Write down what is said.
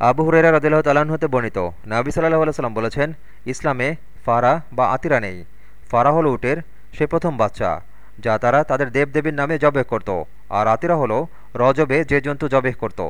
আবু হুরেরা রদিল্লাহ তালান হতে বর্ণিত। নাবি সাল্লাহ আলাইসাল্লাম বলেছেন, ইসলামে ফারা বা আতিরা নেই। ফারা হল উটের সে প্রথম বাচ্চা, যা তারা তাদের দেবদেবীর নামে জবেহ করত। আর আতিরা হল রজবে যে জন্তু জবেহ করত।